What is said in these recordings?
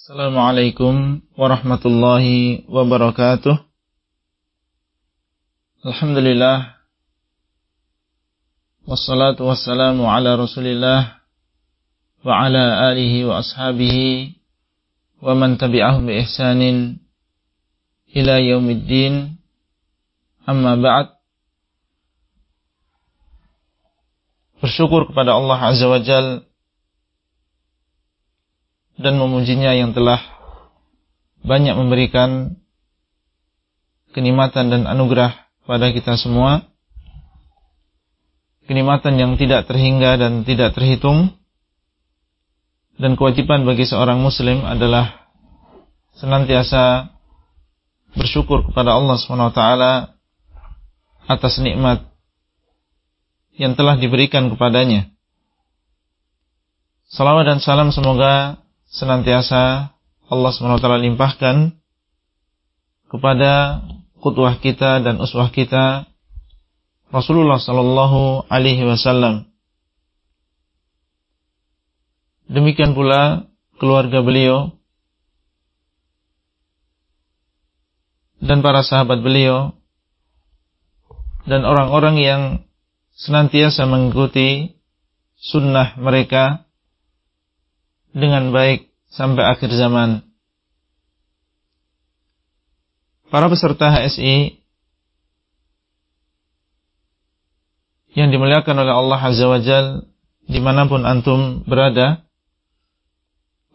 Assalamualaikum warahmatullahi wabarakatuh. Alhamdulillah. Wassalatu wassalamu ala rasulillah wa ala alihi wa ashabihi wa man tabi'ahum bi ihsanin ila yaumiddin. Amma ba'd. Bersyukur kepada Allah Azza wa Jalla dan memujinya yang telah banyak memberikan kenikmatan dan anugerah pada kita semua. Kenikmatan yang tidak terhingga dan tidak terhitung. Dan kewajiban bagi seorang muslim adalah senantiasa bersyukur kepada Allah SWT atas nikmat yang telah diberikan kepadanya. Salawat dan salam semoga senantiasa Allah SWT limpahkan kepada kutwah kita dan uswah kita Rasulullah Sallallahu Alaihi Wasallam. Demikian pula keluarga beliau dan para sahabat beliau dan orang-orang yang senantiasa mengikuti sunnah mereka dengan baik sampai akhir zaman. Para peserta HSI yang dimuliakan oleh Allah Azza wa Jal di mana pun antum berada.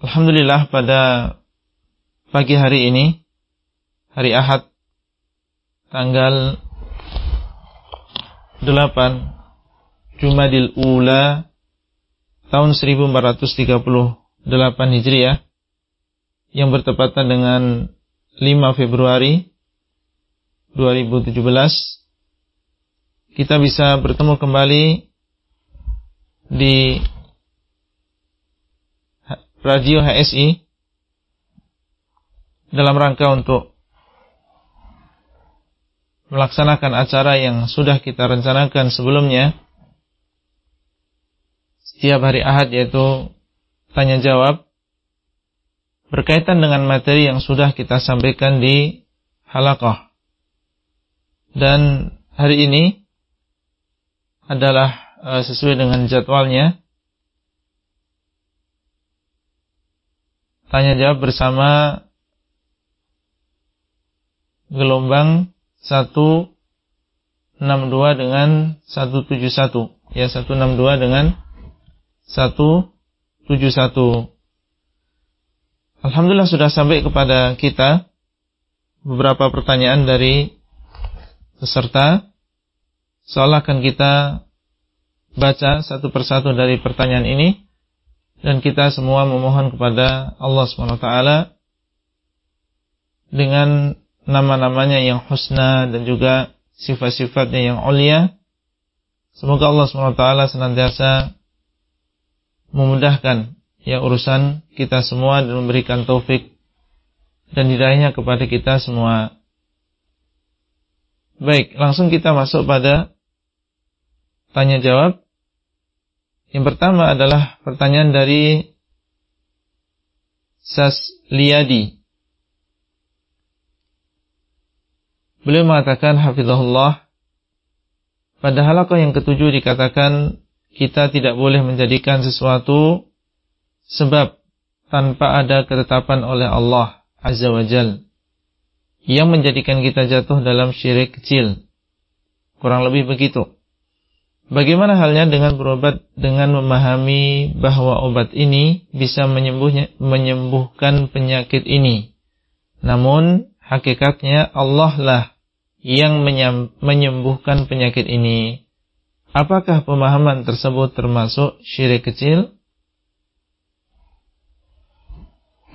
Alhamdulillah pada pagi hari ini, hari Ahad, tanggal 8 Jumadil Ula tahun 1430 8 Hijriah yang bertepatan dengan 5 Februari 2017 kita bisa bertemu kembali di radio HSI dalam rangka untuk melaksanakan acara yang sudah kita rencanakan sebelumnya. Setiap hari Ahad yaitu tanya jawab berkaitan dengan materi yang sudah kita sampaikan di halakoh. Dan hari ini adalah uh, sesuai dengan jadwalnya. Tanya jawab bersama gelombang 162 dengan 171. Ya, 162 dengan 1 71. Alhamdulillah sudah sampai kepada kita beberapa pertanyaan dari peserta. Seolah akan kita baca satu persatu dari pertanyaan ini dan kita semua memohon kepada Allah SWT dengan nama-namanya yang husna dan juga sifat-sifatnya yang ulia. Semoga Allah SWT senantiasa memudahkan ya urusan kita semua dan memberikan taufik dan hidayahnya kepada kita semua. Baik, langsung kita masuk pada tanya jawab. Yang pertama adalah pertanyaan dari Sas Liadi. Beliau mengatakan hafizahullah pada halakoh yang ketujuh dikatakan kita tidak boleh menjadikan sesuatu sebab tanpa ada ketetapan oleh Allah Azza wa Jal yang menjadikan kita jatuh dalam syirik kecil. Kurang lebih begitu. Bagaimana halnya dengan berobat dengan memahami bahwa obat ini bisa menyembuhkan penyakit ini. Namun hakikatnya Allah lah yang menyembuhkan penyakit ini. Apakah pemahaman tersebut termasuk syirik kecil?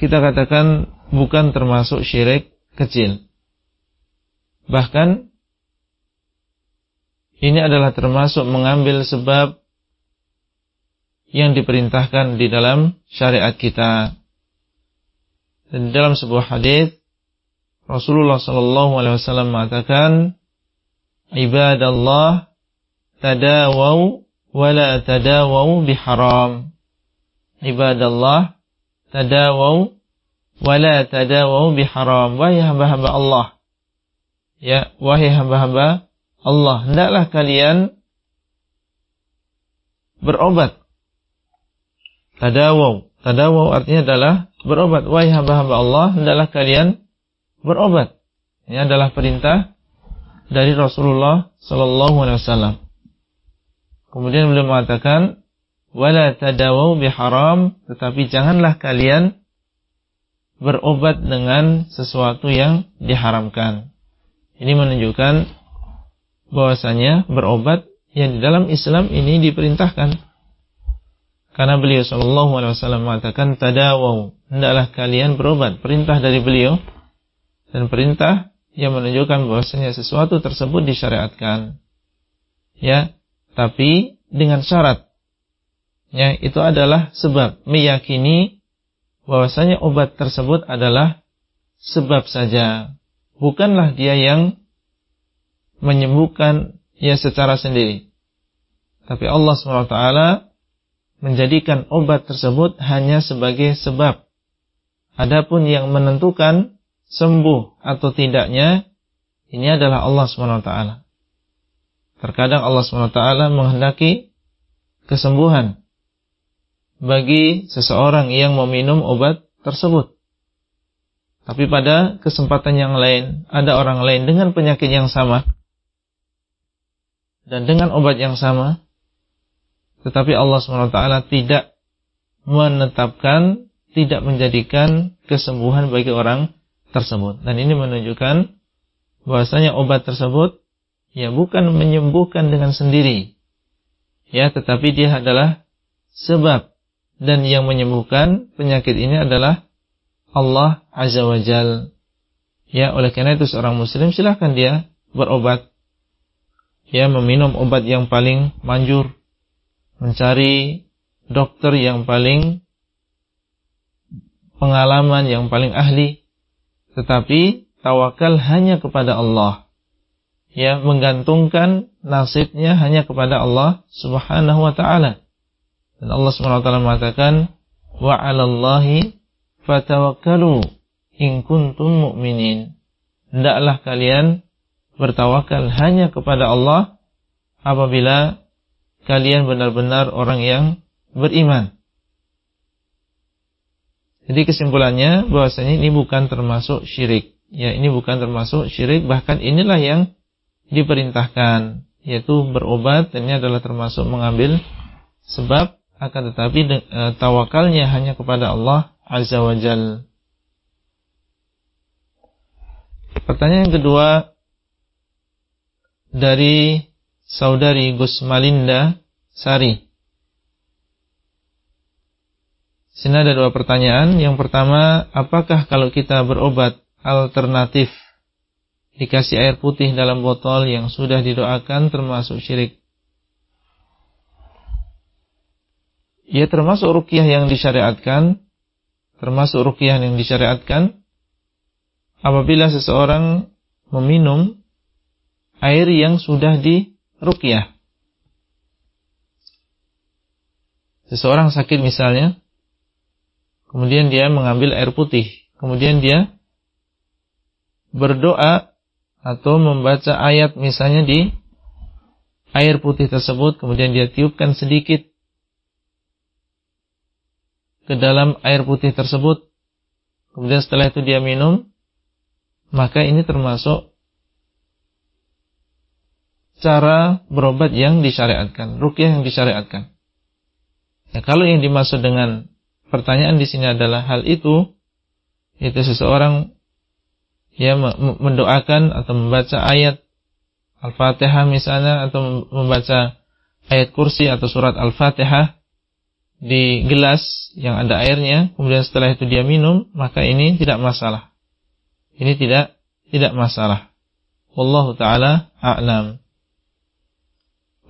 Kita katakan bukan termasuk syirik kecil. Bahkan ini adalah termasuk mengambil sebab yang diperintahkan di dalam syariat kita. Dan dalam sebuah hadis Rasulullah sallallahu alaihi wasallam mengatakan ibadallah tadawau wala tadawau biharam. Ibadallah tadawau wala tadawu biharam wahai hamba-hamba Allah. Ya wahai hamba-hamba Allah. Hendaklah kalian berobat. Tadawu tadawu artinya adalah berobat. Wahai hamba-hamba Allah hendaklah kalian berobat. Ini adalah perintah dari Rasulullah sallallahu alaihi wasallam kemudian beliau mengatakan wala tadawu biharam tetapi janganlah kalian berobat dengan sesuatu yang diharamkan. Ini menunjukkan bahwasanya berobat yang di dalam Islam ini diperintahkan. Karena beliau Shallallahu Alaihi Wasallam mengatakan tadawau hendaklah kalian berobat perintah dari beliau dan perintah yang menunjukkan bahwasanya sesuatu tersebut disyariatkan. Ya, tapi dengan syarat. Ya, itu adalah sebab meyakini bahwasanya obat tersebut adalah sebab saja. Bukanlah dia yang menyembuhkan ya secara sendiri. Tapi Allah SWT menjadikan obat tersebut hanya sebagai sebab. Adapun yang menentukan sembuh atau tidaknya, ini adalah Allah SWT. Terkadang Allah SWT menghendaki kesembuhan bagi seseorang yang meminum obat tersebut. Tapi pada kesempatan yang lain, ada orang lain dengan penyakit yang sama dan dengan obat yang sama, tetapi Allah SWT tidak menetapkan, tidak menjadikan kesembuhan bagi orang tersebut. Dan ini menunjukkan bahwasanya obat tersebut ya bukan menyembuhkan dengan sendiri. Ya, tetapi dia adalah sebab dan yang menyembuhkan penyakit ini adalah Allah Azza wa Jal. Ya, oleh karena itu seorang muslim silahkan dia berobat. Ya, meminum obat yang paling manjur. Mencari dokter yang paling pengalaman, yang paling ahli. Tetapi tawakal hanya kepada Allah. Ya, menggantungkan nasibnya hanya kepada Allah Subhanahu wa taala. Dan Allah SWT mengatakan, Wa 'alallahi fatawakkalu in kuntum mu'minin. Hendaklah kalian bertawakal hanya kepada Allah apabila kalian benar-benar orang yang beriman. Jadi kesimpulannya bahwasanya ini bukan termasuk syirik. Ya, ini bukan termasuk syirik, bahkan inilah yang diperintahkan, yaitu berobat ini adalah termasuk mengambil sebab akan tetapi e, tawakalnya hanya kepada Allah Azza wa. Pertanyaan yang kedua dari saudari Gus Malinda Sari. Sini ada dua pertanyaan. Yang pertama, apakah kalau kita berobat alternatif dikasih air putih dalam botol yang sudah didoakan termasuk syirik? Ya termasuk rukyah yang disyariatkan, termasuk rukyah yang disyariatkan apabila seseorang meminum air yang sudah dirukyah. Seseorang sakit misalnya, kemudian dia mengambil air putih, kemudian dia berdoa atau membaca ayat misalnya di air putih tersebut, kemudian dia tiupkan sedikit ke dalam air putih tersebut, kemudian setelah itu dia minum, maka ini termasuk cara berobat yang disyariatkan, rukyah yang disyariatkan. Ya, kalau yang dimaksud dengan pertanyaan di sini adalah hal itu, itu seseorang ya mendoakan atau membaca ayat Al-Fatihah misalnya atau membaca ayat kursi atau surat Al-Fatihah di gelas yang ada airnya, kemudian setelah itu dia minum, maka ini tidak masalah. Ini tidak tidak masalah. Wallahu taala a'lam.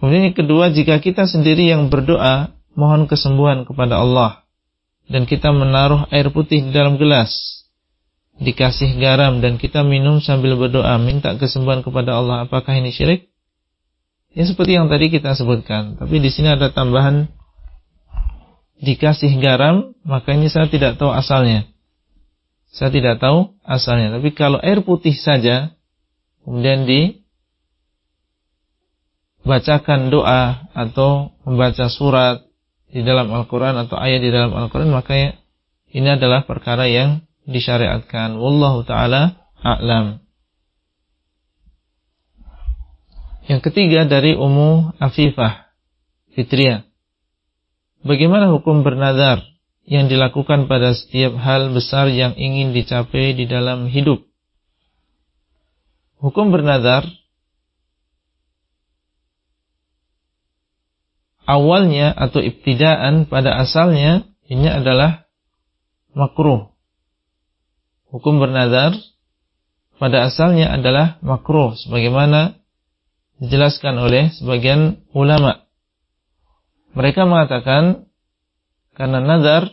Kemudian yang kedua, jika kita sendiri yang berdoa mohon kesembuhan kepada Allah dan kita menaruh air putih di dalam gelas, dikasih garam dan kita minum sambil berdoa minta kesembuhan kepada Allah, apakah ini syirik? Ya seperti yang tadi kita sebutkan, tapi di sini ada tambahan dikasih garam, maka ini saya tidak tahu asalnya. Saya tidak tahu asalnya. Tapi kalau air putih saja, kemudian dibacakan doa atau membaca surat di dalam Al-Quran atau ayat di dalam Al-Quran, maka ini adalah perkara yang disyariatkan. Wallahu ta'ala a'lam. Yang ketiga dari Ummu Afifah Fitriyah. Bagaimana hukum bernadar yang dilakukan pada setiap hal besar yang ingin dicapai di dalam hidup? Hukum bernadar awalnya atau ibtidaan pada asalnya ini adalah makruh. Hukum bernadar pada asalnya adalah makruh sebagaimana dijelaskan oleh sebagian ulama. Mereka mengatakan karena nazar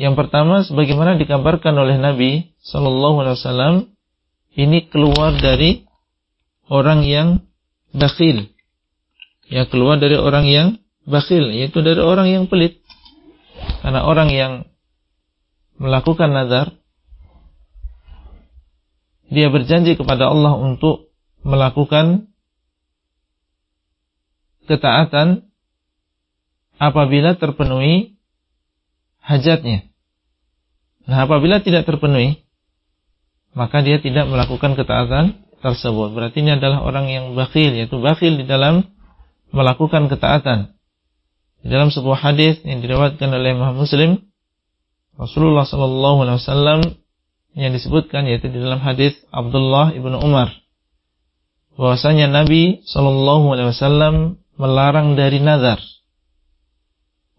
yang pertama sebagaimana dikabarkan oleh Nabi sallallahu alaihi wasallam ini keluar dari orang yang bakhil. Ya keluar dari orang yang bakhil yaitu dari orang yang pelit. Karena orang yang melakukan nazar dia berjanji kepada Allah untuk melakukan ketaatan apabila terpenuhi hajatnya. Nah, apabila tidak terpenuhi, maka dia tidak melakukan ketaatan tersebut. Berarti ini adalah orang yang bakhil, yaitu bakhil di dalam melakukan ketaatan. Di dalam sebuah hadis yang diriwayatkan oleh Imam Muslim, Rasulullah wasallam yang disebutkan yaitu di dalam hadis Abdullah ibnu Umar bahwasanya Nabi sallallahu alaihi wasallam melarang dari nazar.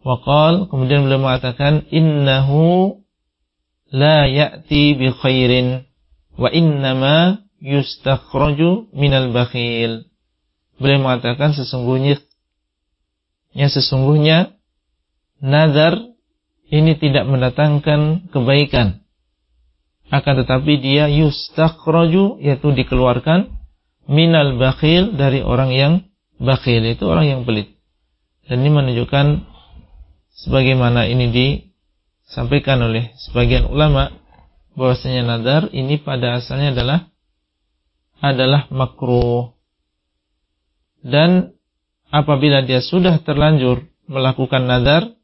Waqal kemudian beliau mengatakan innahu la ya'ti bi khairin wa innama yustakhraju minal bakhil. Beliau mengatakan sesungguhnya ya sesungguhnya nazar ini tidak mendatangkan kebaikan. Akan tetapi dia yustakhraju yaitu dikeluarkan minal bakhil dari orang yang bakhil itu orang yang pelit. Dan ini menunjukkan sebagaimana ini disampaikan oleh sebagian ulama bahwasanya nadar ini pada asalnya adalah adalah makruh. Dan apabila dia sudah terlanjur melakukan nadar,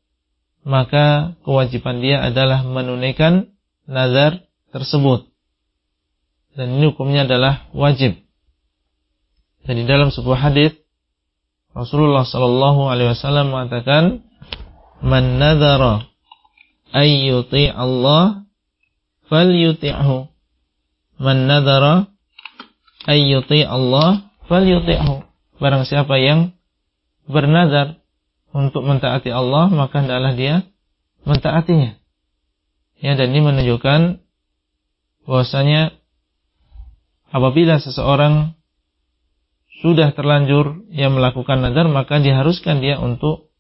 maka kewajiban dia adalah menunaikan nazar tersebut. Dan ini hukumnya adalah wajib. Dan di dalam sebuah hadis Rasulullah Shallallahu Alaihi Wasallam mengatakan, "Man nadara ayyuti Allah, fal yuti'hu. Man nadara ayyuti Allah, fal yuti'hu. Barang siapa yang bernazar untuk mentaati Allah, maka hendaklah dia mentaatinya. Ya, dan ini menunjukkan bahwasanya apabila seseorang sudah terlanjur yang melakukan nadar maka diharuskan dia untuk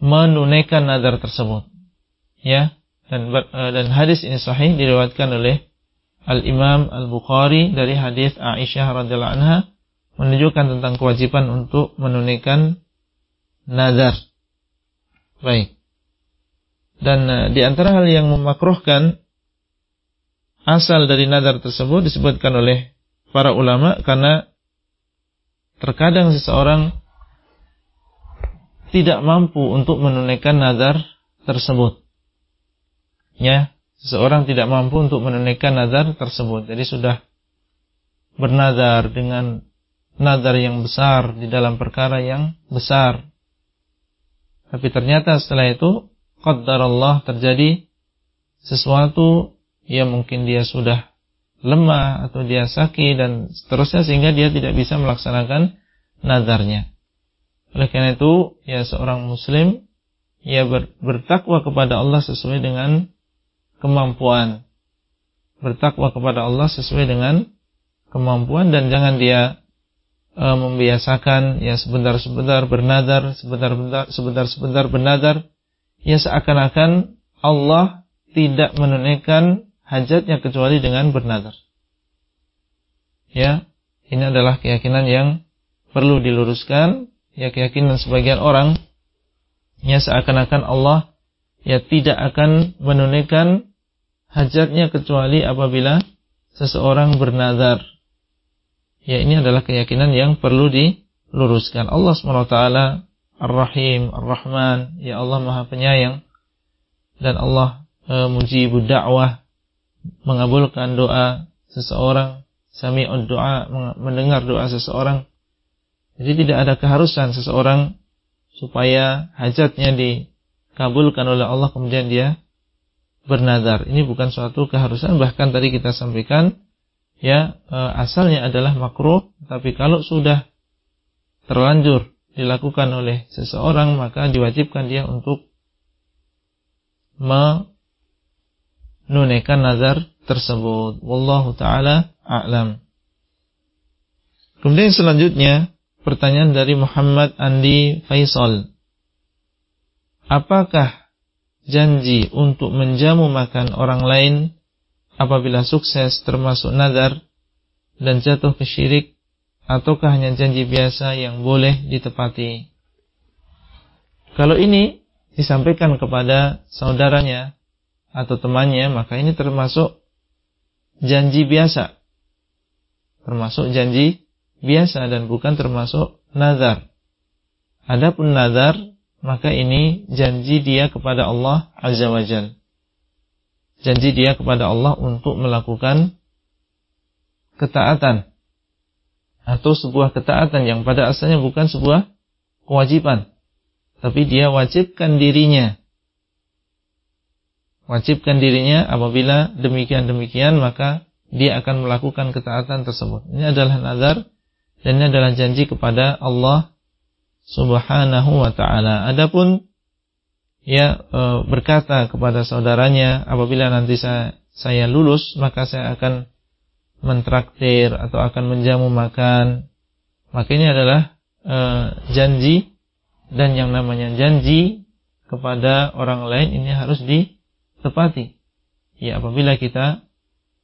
menunaikan nadar tersebut. Ya, dan eh, dan hadis ini sahih diriwayatkan oleh Al Imam Al Bukhari dari hadis Aisyah radhiyallahu anha menunjukkan tentang kewajiban untuk menunaikan nadar. Baik. Dan uh, di antara hal yang memakruhkan asal dari nadar tersebut disebutkan oleh para ulama karena terkadang seseorang tidak mampu untuk menunaikan nazar tersebut. Ya, seseorang tidak mampu untuk menunaikan nazar tersebut. Jadi sudah bernazar dengan nazar yang besar di dalam perkara yang besar. Tapi ternyata setelah itu Allah terjadi sesuatu yang mungkin dia sudah lemah atau dia sakit dan seterusnya sehingga dia tidak bisa melaksanakan nazarnya. Oleh karena itu, ya seorang muslim ya ber, bertakwa kepada Allah sesuai dengan kemampuan. Bertakwa kepada Allah sesuai dengan kemampuan dan jangan dia e, membiasakan ya sebentar-sebentar bernadar, sebentar-sebentar sebentar-sebentar bernadar ya seakan-akan Allah tidak menunaikan hajatnya kecuali dengan bernazar. Ya, ini adalah keyakinan yang perlu diluruskan. Ya, keyakinan sebagian orang ya seakan-akan Allah ya tidak akan menunaikan hajatnya kecuali apabila seseorang bernazar. Ya ini adalah keyakinan yang perlu diluruskan. Allah SWT Ar-Rahim, Ar-Rahman, ya Allah Maha Penyayang dan Allah e, mujibud da'wah mengabulkan doa seseorang, sami'ud doa mendengar doa seseorang. Jadi tidak ada keharusan seseorang supaya hajatnya dikabulkan oleh Allah kemudian dia bernadar. Ini bukan suatu keharusan bahkan tadi kita sampaikan ya e, asalnya adalah makruh tapi kalau sudah terlanjur dilakukan oleh seseorang maka diwajibkan dia untuk menunaikan nazar tersebut. Wallahu taala a'lam. Kemudian selanjutnya pertanyaan dari Muhammad Andi Faisal. Apakah janji untuk menjamu makan orang lain apabila sukses termasuk nazar dan jatuh ke syirik ataukah hanya janji biasa yang boleh ditepati? Kalau ini disampaikan kepada saudaranya atau temannya, maka ini termasuk janji biasa. Termasuk janji biasa dan bukan termasuk nazar. Adapun nazar, maka ini janji dia kepada Allah Azza wa Jal. Janji dia kepada Allah untuk melakukan ketaatan atau sebuah ketaatan yang pada asalnya bukan sebuah kewajiban tapi dia wajibkan dirinya wajibkan dirinya apabila demikian-demikian maka dia akan melakukan ketaatan tersebut. Ini adalah nazar dan ini adalah janji kepada Allah Subhanahu wa taala. Adapun ya e, berkata kepada saudaranya apabila nanti saya saya lulus maka saya akan mentraktir atau akan menjamu makan, maka adalah e, janji dan yang namanya janji kepada orang lain ini harus ditepati. Ya, apabila kita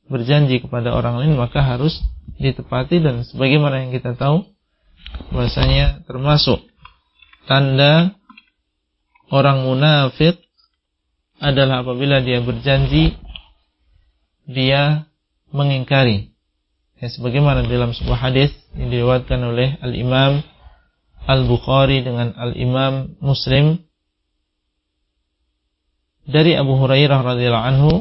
berjanji kepada orang lain maka harus ditepati dan sebagaimana yang kita tahu bahasanya termasuk tanda orang munafik adalah apabila dia berjanji dia mengingkari Ya, sebagaimana dalam sebuah hadis yang diriwayatkan oleh Al-Imam Al-Bukhari dengan Al-Imam Muslim dari Abu Hurairah radhiyallahu anhu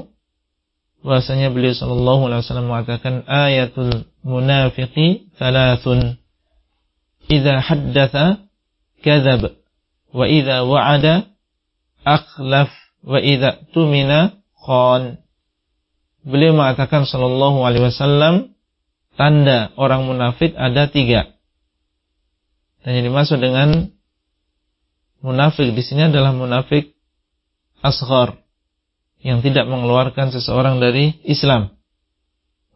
bahwasanya beliau sallallahu alaihi wasallam mengatakan ayatul munafiqi thalathun. Idza haddatha kadzab. Wa idza wa'ada akhlaf. Wa idza tumina khan. Beliau mengatakan sallallahu alaihi wasallam tanda orang munafik ada tiga. Dan yang dimaksud dengan munafik di sini adalah munafik asghar yang tidak mengeluarkan seseorang dari Islam.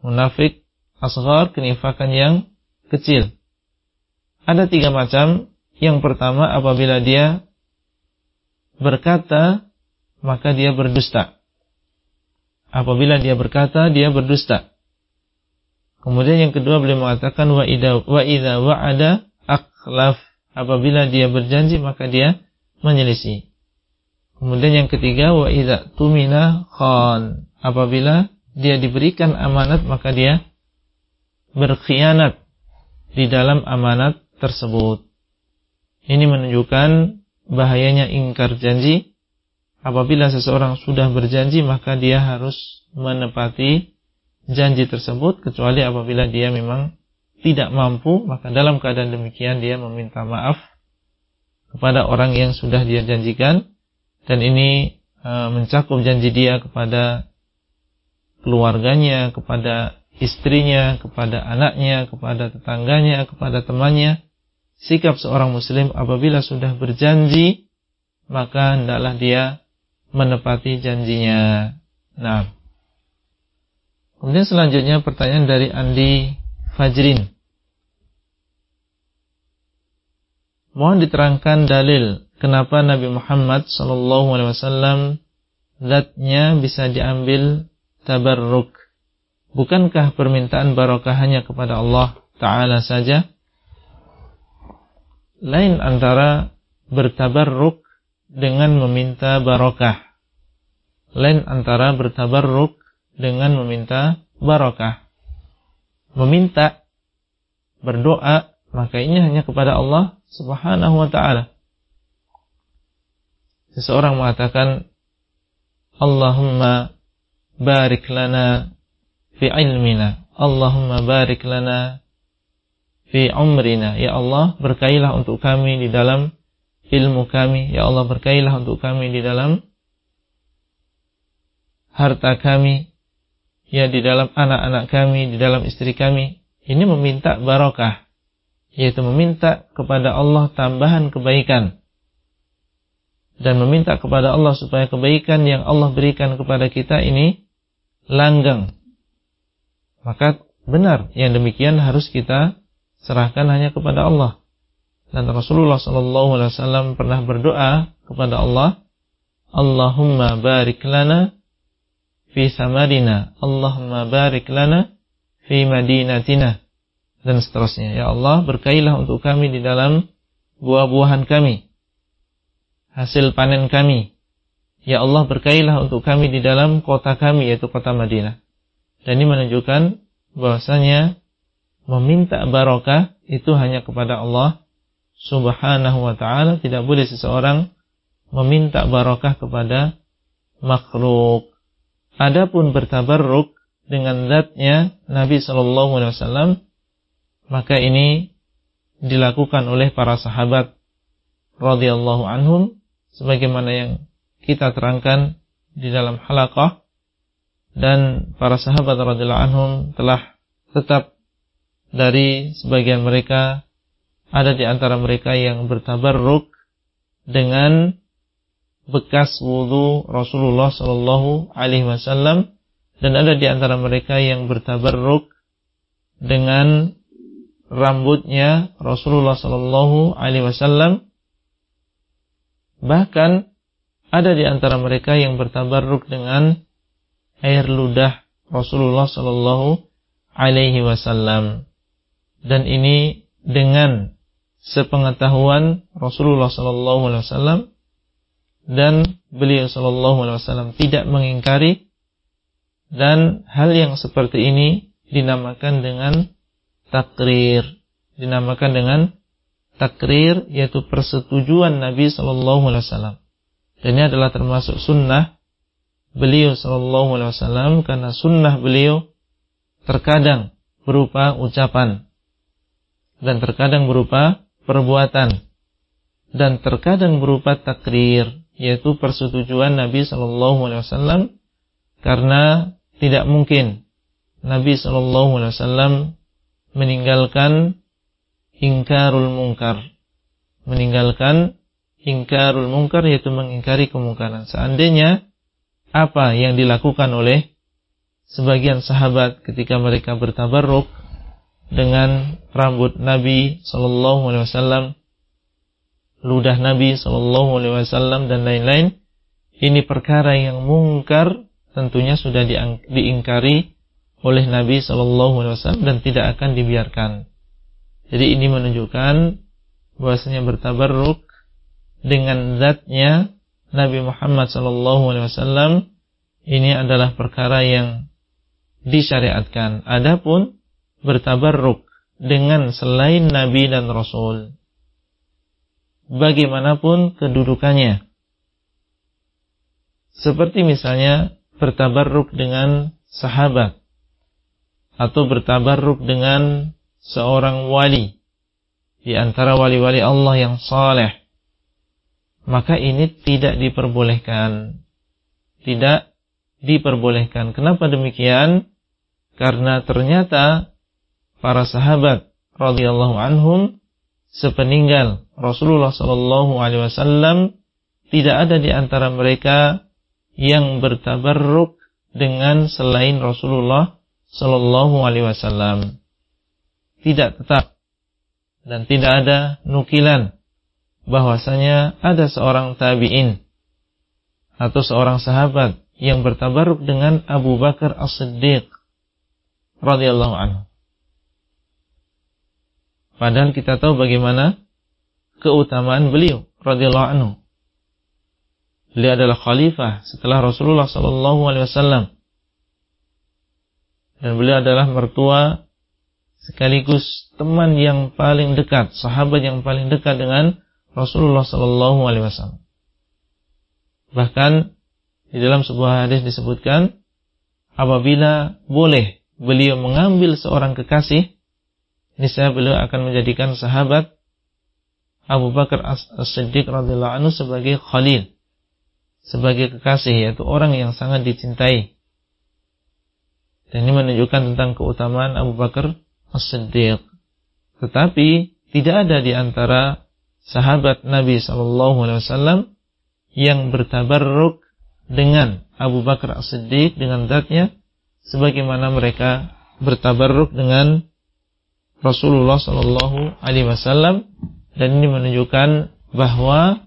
Munafik asghar kenifakan yang kecil. Ada tiga macam. Yang pertama apabila dia berkata maka dia berdusta. Apabila dia berkata dia berdusta. Kemudian yang kedua beliau mengatakan wa idza wa idza wa'ada akhlaf. Apabila dia berjanji maka dia menyelisih. Kemudian yang ketiga wa idza tumina khan. Apabila dia diberikan amanat maka dia berkhianat di dalam amanat tersebut. Ini menunjukkan bahayanya ingkar janji. Apabila seseorang sudah berjanji maka dia harus menepati janji tersebut kecuali apabila dia memang tidak mampu maka dalam keadaan demikian dia meminta maaf kepada orang yang sudah dia janjikan dan ini e, mencakup janji dia kepada keluarganya, kepada istrinya, kepada anaknya, kepada tetangganya, kepada temannya. Sikap seorang muslim apabila sudah berjanji maka hendaklah dia menepati janjinya. Nah, Kemudian selanjutnya pertanyaan dari Andi Fajrin. Mohon diterangkan dalil kenapa Nabi Muhammad sallallahu alaihi wasallam zatnya bisa diambil tabarruk. Bukankah permintaan barokah hanya kepada Allah taala saja? Lain antara bertabarruk dengan meminta barokah. lain antara bertabarruk dengan meminta barokah. Meminta, berdoa, maka ini hanya kepada Allah subhanahu wa ta'ala. Seseorang mengatakan, Allahumma barik lana fi ilmina. Allahumma barik lana fi umrina. Ya Allah, berkailah untuk kami di dalam ilmu kami. Ya Allah, berkailah untuk kami di dalam harta kami, ya di dalam anak-anak kami, di dalam istri kami. Ini meminta barokah, yaitu meminta kepada Allah tambahan kebaikan. Dan meminta kepada Allah supaya kebaikan yang Allah berikan kepada kita ini langgeng. Maka benar yang demikian harus kita serahkan hanya kepada Allah. Dan Rasulullah SAW pernah berdoa kepada Allah, Allahumma barik lana fi samarina Allahumma barik lana fi madinatina dan seterusnya ya Allah berkailah untuk kami di dalam buah-buahan kami hasil panen kami. Ya Allah berkailah untuk kami di dalam kota kami yaitu kota Madinah. Dan ini menunjukkan bahwasanya meminta barokah itu hanya kepada Allah subhanahu wa ta'ala. Tidak boleh seseorang meminta barokah kepada makhluk. Adapun bertabarruk dengan zatnya Nabi Shallallahu Alaihi Wasallam maka ini dilakukan oleh para sahabat radhiyallahu anhum sebagaimana yang kita terangkan di dalam halaqah. Dan para sahabat radhiyallahu anhum telah tetap dari sebagian mereka ada di antara mereka yang bertabarruk dengan bekas wudhu Rasulullah Sallallahu Alaihi Wasallam dan ada di antara mereka yang bertabarruk dengan rambutnya Rasulullah Sallallahu Alaihi Wasallam bahkan ada di antara mereka yang bertabarruk dengan air ludah Rasulullah Sallallahu Alaihi Wasallam. Dan ini dengan sepengetahuan Rasulullah Sallallahu Alaihi Wasallam dan beliau sallallahu alaihi wasallam tidak mengingkari dan hal yang seperti ini dinamakan dengan takrir dinamakan dengan takrir yaitu persetujuan Nabi sallallahu alaihi wasallam. Dan ini adalah termasuk sunnah beliau sallallahu alaihi wasallam karena sunnah beliau terkadang berupa ucapan dan terkadang berupa perbuatan dan terkadang berupa takrir yaitu persetujuan Nabi Shallallahu Alaihi Wasallam karena tidak mungkin Nabi Shallallahu Alaihi Wasallam meninggalkan ingkarul mungkar meninggalkan ingkarul mungkar yaitu mengingkari kemungkaran seandainya apa yang dilakukan oleh sebagian sahabat ketika mereka bertabarruk dengan rambut Nabi Shallallahu Alaihi Wasallam ludah Nabi Shallallahu Alaihi Wasallam dan lain-lain. Ini perkara yang mungkar tentunya sudah diingkari oleh Nabi Shallallahu Alaihi Wasallam dan tidak akan dibiarkan. Jadi ini menunjukkan bahwasanya bertabarruk dengan zatnya Nabi Muhammad Wasallam ini adalah perkara yang disyariatkan. Adapun bertabarruk dengan selain Nabi dan Rasul bagaimanapun kedudukannya. Seperti misalnya bertabarruk dengan sahabat atau bertabarruk dengan seorang wali di antara wali-wali Allah yang saleh. Maka ini tidak diperbolehkan. Tidak diperbolehkan. Kenapa demikian? Karena ternyata para sahabat radhiyallahu anhum sepeninggal Rasulullah Shallallahu Alaihi Wasallam tidak ada di antara mereka yang bertabarruk dengan selain Rasulullah Shallallahu Alaihi Wasallam. Tidak tetap dan tidak ada nukilan bahwasanya ada seorang tabi'in atau seorang sahabat yang bertabarruk dengan Abu Bakar As-Siddiq radhiyallahu anhu. Padahal kita tahu bagaimana keutamaan beliau radhiyallahu anhu. Beliau adalah khalifah setelah Rasulullah sallallahu alaihi wasallam. Dan beliau adalah mertua sekaligus teman yang paling dekat, sahabat yang paling dekat dengan Rasulullah sallallahu alaihi wasallam. Bahkan di dalam sebuah hadis disebutkan apabila boleh beliau mengambil seorang kekasih, niscaya beliau akan menjadikan sahabat Abu Bakar As-Siddiq radhiyallahu anhu sebagai khalil, sebagai kekasih yaitu orang yang sangat dicintai. Dan ini menunjukkan tentang keutamaan Abu Bakar As-Siddiq. Tetapi tidak ada di antara sahabat Nabi sallallahu alaihi wasallam yang bertabarruk dengan Abu Bakar As-Siddiq dengan zatnya sebagaimana mereka bertabarruk dengan Rasulullah sallallahu alaihi wasallam dan ini menunjukkan bahwa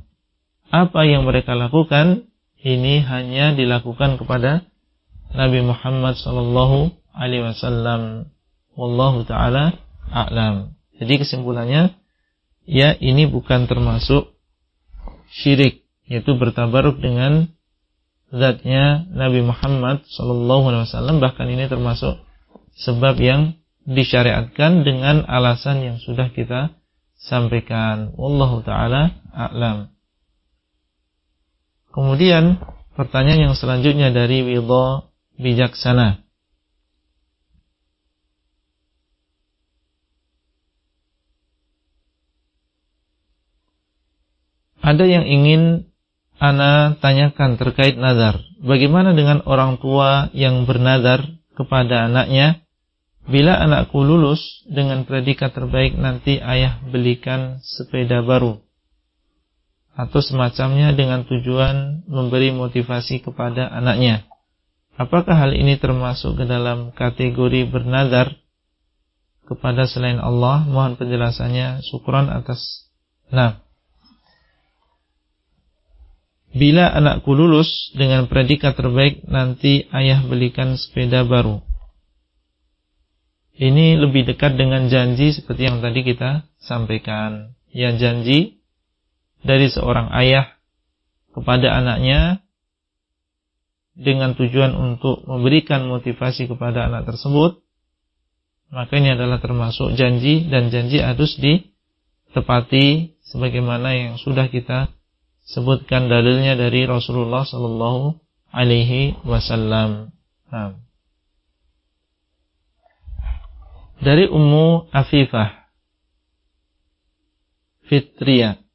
apa yang mereka lakukan ini hanya dilakukan kepada Nabi Muhammad sallallahu alaihi wasallam wallahu taala a'lam jadi kesimpulannya ya ini bukan termasuk syirik yaitu bertabaruk dengan zatnya Nabi Muhammad Sallallahu Alaihi Wasallam bahkan ini termasuk sebab yang disyariatkan dengan alasan yang sudah kita sampaikan. Wallahu taala a'lam. Kemudian pertanyaan yang selanjutnya dari Widho Bijaksana. Ada yang ingin Ana tanyakan terkait nazar. Bagaimana dengan orang tua yang bernazar kepada anaknya? Bila anakku lulus dengan predikat terbaik nanti ayah belikan sepeda baru. Atau semacamnya dengan tujuan memberi motivasi kepada anaknya. Apakah hal ini termasuk ke dalam kategori bernazar kepada selain Allah? Mohon penjelasannya. Syukran atas. Nah, Bila anakku lulus dengan predikat terbaik, nanti ayah belikan sepeda baru. Ini lebih dekat dengan janji seperti yang tadi kita sampaikan. Ya janji dari seorang ayah kepada anaknya dengan tujuan untuk memberikan motivasi kepada anak tersebut. Maka ini adalah termasuk janji dan janji harus ditepati sebagaimana yang sudah kita sebutkan dalilnya dari Rasulullah sallallahu alaihi wasallam. Dari Ummu Afifah Fitriyah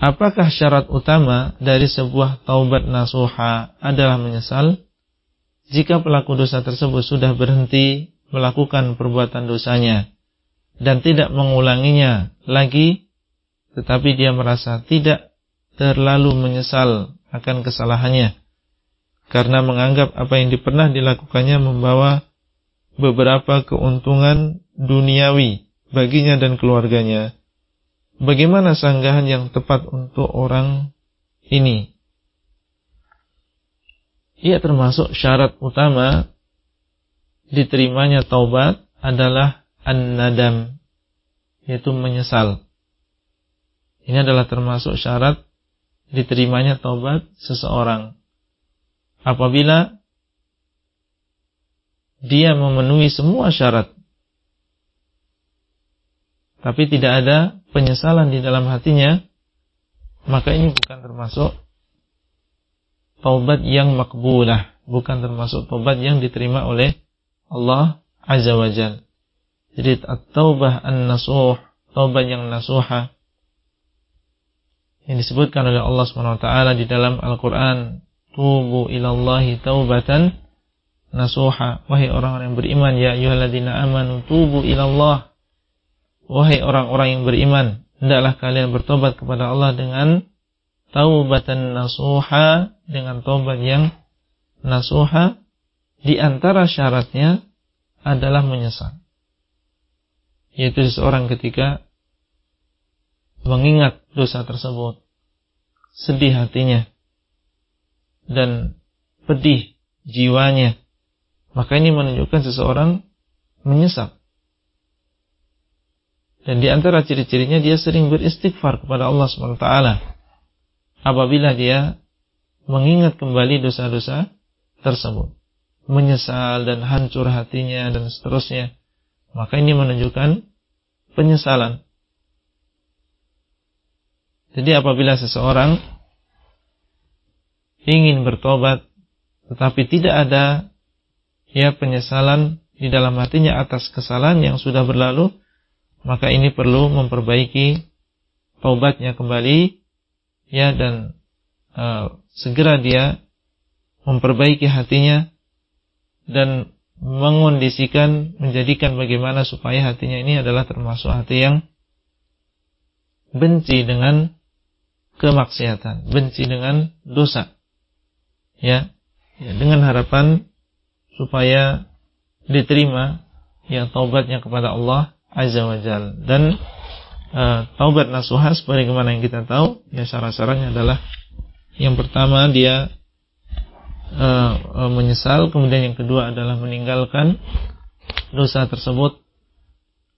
Apakah syarat utama dari sebuah taubat nasuha adalah menyesal? Jika pelaku dosa tersebut sudah berhenti melakukan perbuatan dosanya dan tidak mengulanginya lagi, tetapi dia merasa tidak terlalu menyesal akan kesalahannya karena menganggap apa yang pernah dilakukannya membawa beberapa keuntungan duniawi baginya dan keluarganya. Bagaimana sanggahan yang tepat untuk orang ini? Ia termasuk syarat utama diterimanya taubat adalah an-nadam, yaitu menyesal. Ini adalah termasuk syarat diterimanya taubat seseorang. Apabila dia memenuhi semua syarat tapi tidak ada penyesalan di dalam hatinya maka ini bukan termasuk taubat yang makbulah bukan termasuk taubat yang diterima oleh Allah Azza wa Jal. Jadi at-taubah an-nasuh taubat yang nasuha yang disebutkan oleh Allah SWT di dalam Al-Quran. Tubu ilallahi taubatan nasuha. Wahai orang-orang yang beriman ya ayyuhalladzina amanu tubu ilallah. Wahai orang-orang yang beriman hendaklah kalian bertobat kepada Allah dengan taubatan nasuha dengan tobat yang nasuha. Di antara syaratnya adalah menyesal. Yaitu seseorang ketika mengingat dosa tersebut, sedih hatinya, dan pedih jiwanya, maka ini menunjukkan seseorang menyesal. Dan di antara ciri-cirinya dia sering beristighfar kepada Allah SWT. Apabila dia mengingat kembali dosa-dosa tersebut, menyesal dan hancur hatinya dan seterusnya, maka ini menunjukkan penyesalan. Jadi apabila seseorang ingin bertobat tetapi tidak ada ya penyesalan di dalam hatinya atas kesalahan yang sudah berlalu, maka ini perlu memperbaiki taubatnya kembali ya dan uh, segera dia memperbaiki hatinya dan mengondisikan menjadikan bagaimana supaya hatinya ini adalah termasuk hati yang benci dengan kemaksiatan, benci dengan dosa. Ya, ya dengan harapan supaya diterima ya taubatnya kepada Allah Azza wa Jal dan uh, taubat nasuha sebagaimana yang kita tahu ya syarat-syaratnya adalah yang pertama dia uh, uh, menyesal kemudian yang kedua adalah meninggalkan dosa tersebut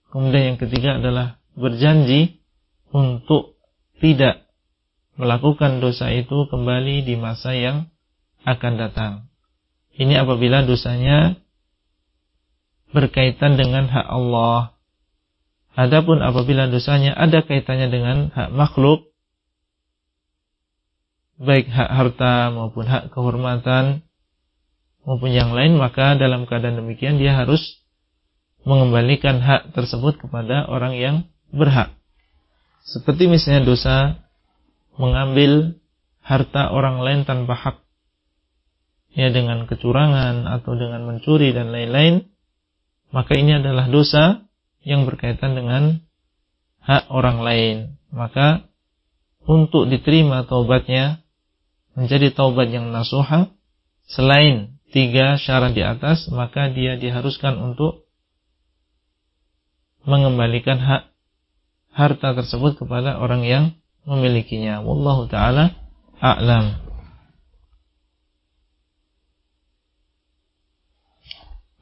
kemudian yang ketiga adalah berjanji untuk tidak melakukan dosa itu kembali di masa yang akan datang. Ini apabila dosanya berkaitan dengan hak Allah. Adapun apabila dosanya ada kaitannya dengan hak makhluk, baik hak harta maupun hak kehormatan maupun yang lain, maka dalam keadaan demikian dia harus mengembalikan hak tersebut kepada orang yang berhak. Seperti misalnya dosa mengambil harta orang lain tanpa hak ya dengan kecurangan atau dengan mencuri dan lain-lain, maka ini adalah dosa yang berkaitan dengan hak orang lain. Maka untuk diterima taubatnya menjadi taubat yang nasuha selain tiga syarat di atas, maka dia diharuskan untuk mengembalikan hak harta tersebut kepada orang yang memilikinya. Wallahu taala a'lam.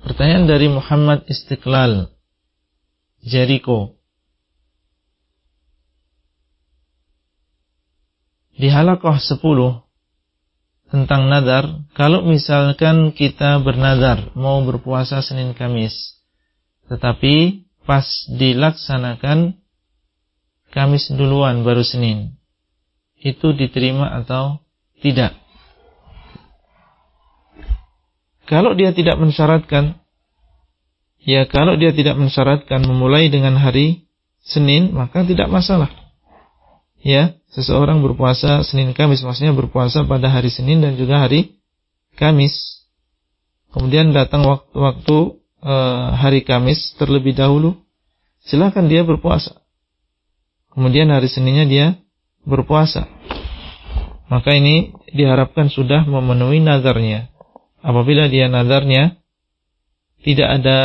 Pertanyaan dari Muhammad Istiqlal Jericho Di halakoh 10 tentang nadar, kalau misalkan kita bernadar mau berpuasa Senin Kamis, tetapi pas dilaksanakan Kamis duluan baru Senin, itu diterima atau tidak? Kalau dia tidak mensyaratkan, ya kalau dia tidak mensyaratkan memulai dengan hari Senin, maka tidak masalah. Ya, seseorang berpuasa Senin Kamis, maksudnya berpuasa pada hari Senin dan juga hari Kamis. Kemudian datang waktu-waktu e, hari Kamis terlebih dahulu, silakan dia berpuasa. Kemudian hari Seninnya dia berpuasa. Maka ini diharapkan sudah memenuhi nazarnya. Apabila dia nadarnya tidak ada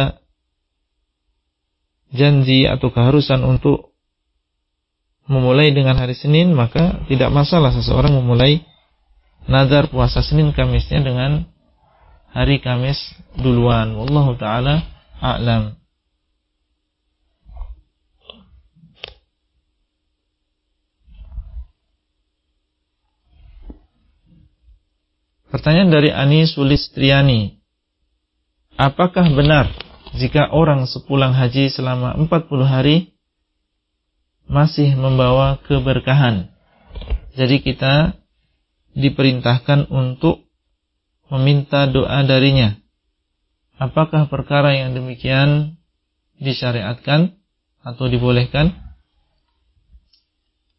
janji atau keharusan untuk memulai dengan hari Senin maka tidak masalah seseorang memulai nazar puasa Senin Kamisnya dengan hari Kamis duluan. Wallahu taala a'lam Pertanyaan dari Ani Sulistriani. Apakah benar jika orang sepulang haji selama 40 hari masih membawa keberkahan? Jadi kita diperintahkan untuk meminta doa darinya. Apakah perkara yang demikian disyariatkan atau dibolehkan?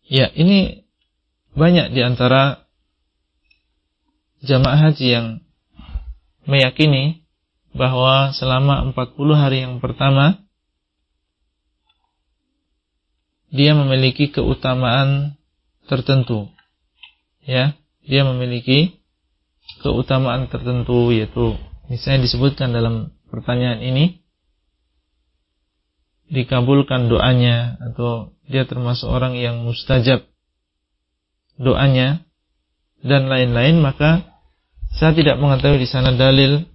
Ya, ini banyak di antara jamaah haji yang meyakini bahwa selama 40 hari yang pertama dia memiliki keutamaan tertentu. Ya, dia memiliki keutamaan tertentu yaitu misalnya disebutkan dalam pertanyaan ini dikabulkan doanya atau dia termasuk orang yang mustajab doanya dan lain-lain maka saya tidak mengetahui di sana dalil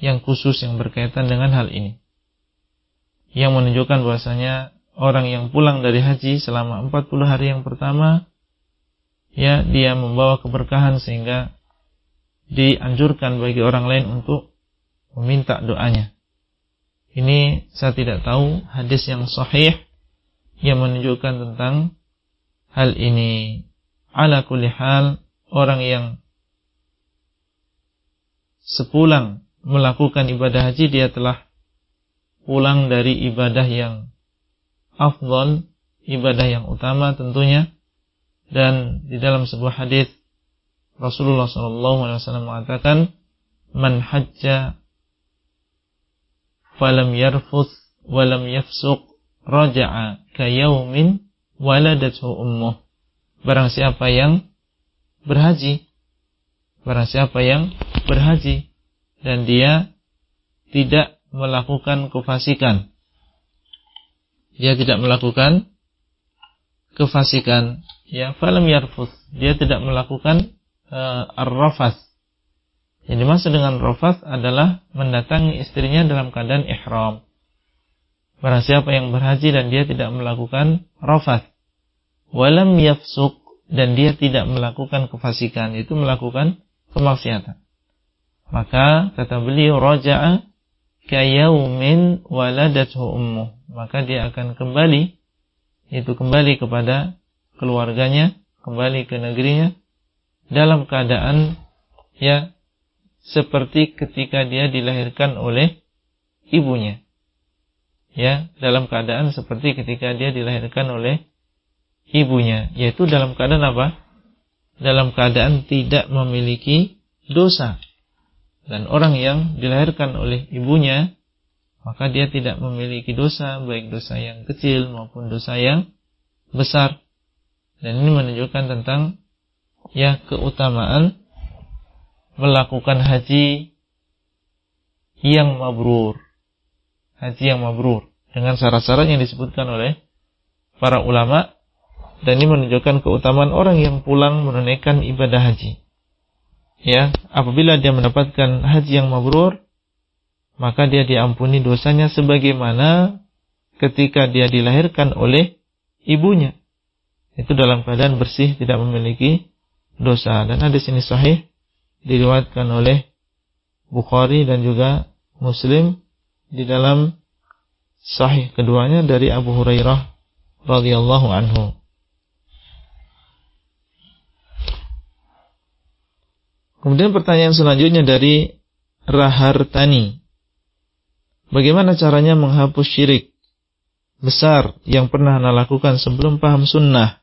yang khusus yang berkaitan dengan hal ini. Yang menunjukkan bahwasanya orang yang pulang dari haji selama 40 hari yang pertama ya dia membawa keberkahan sehingga dianjurkan bagi orang lain untuk meminta doanya. Ini saya tidak tahu hadis yang sahih yang menunjukkan tentang hal ini. Ala kulli hal orang yang sepulang melakukan ibadah haji dia telah pulang dari ibadah yang afdal, ibadah yang utama tentunya. Dan di dalam sebuah hadis Rasulullah SAW mengatakan, "Man hajja falam yarfuth walam yafsuq raja'a kayaumin waladathu ummuh." Barang siapa yang berhaji, barang siapa yang berhaji dan dia tidak melakukan kefasikan dia tidak melakukan kefasikan, ya falam yarfus, dia tidak melakukan uh, ar-rafas. Yang dimaksud dengan rafas adalah mendatangi istrinya dalam keadaan ihram. Barang siapa yang berhaji dan dia tidak melakukan rafas, walam yafsuk dan dia tidak melakukan kefasikan, itu melakukan kemaksiatan. Maka kata beliau raja'a kayaumin waladathu ummuh maka dia akan kembali itu kembali kepada keluarganya, kembali ke negerinya dalam keadaan ya seperti ketika dia dilahirkan oleh ibunya. Ya, dalam keadaan seperti ketika dia dilahirkan oleh ibunya, yaitu dalam keadaan apa? Dalam keadaan tidak memiliki dosa. Dan orang yang dilahirkan oleh ibunya maka dia tidak memiliki dosa, baik dosa yang kecil maupun dosa yang besar. Dan ini menunjukkan tentang ya keutamaan melakukan haji yang mabrur. Haji yang mabrur dengan syarat-syarat yang disebutkan oleh para ulama dan ini menunjukkan keutamaan orang yang pulang menunaikan ibadah haji. Ya, apabila dia mendapatkan haji yang mabrur, maka dia diampuni dosanya sebagaimana ketika dia dilahirkan oleh ibunya. Itu dalam keadaan bersih, tidak memiliki dosa. Dan hadis ini sahih diriwayatkan oleh Bukhari dan juga Muslim di dalam sahih keduanya dari Abu Hurairah radhiyallahu anhu. Kemudian pertanyaan selanjutnya dari Rahartani. Bagaimana caranya menghapus syirik besar yang pernah anda lakukan sebelum paham sunnah?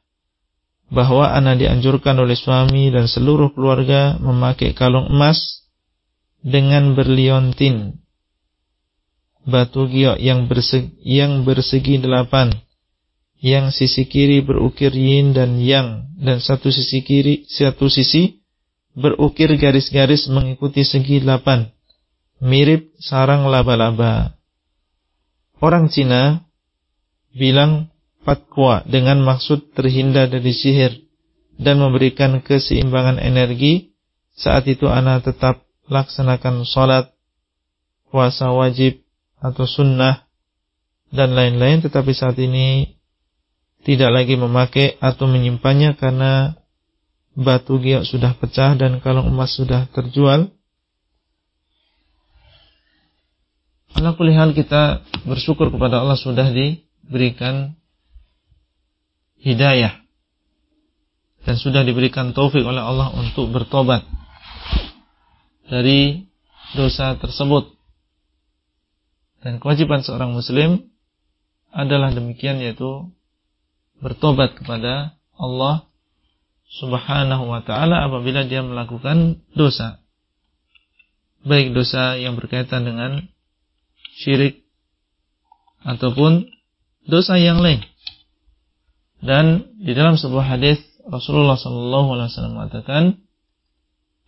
Bahwa anak dianjurkan oleh suami dan seluruh keluarga memakai kalung emas dengan berliontin. Batu giok yang bersegi, yang bersegi delapan. Yang sisi kiri berukir yin dan yang. Dan satu sisi kiri satu sisi berukir garis-garis mengikuti segi delapan mirip sarang laba-laba. Orang Cina bilang fatwa dengan maksud terhindar dari sihir dan memberikan keseimbangan energi. Saat itu anak tetap laksanakan sholat, puasa wajib atau sunnah dan lain-lain. Tetapi saat ini tidak lagi memakai atau menyimpannya karena batu giok sudah pecah dan kalung emas sudah terjual Ala hal kita bersyukur kepada Allah sudah diberikan hidayah dan sudah diberikan taufik oleh Allah untuk bertobat dari dosa tersebut. Dan kewajiban seorang muslim adalah demikian yaitu bertobat kepada Allah Subhanahu wa taala apabila dia melakukan dosa. Baik dosa yang berkaitan dengan syirik ataupun dosa yang lain. Dan di dalam sebuah hadis Rasulullah sallallahu alaihi wasallam mengatakan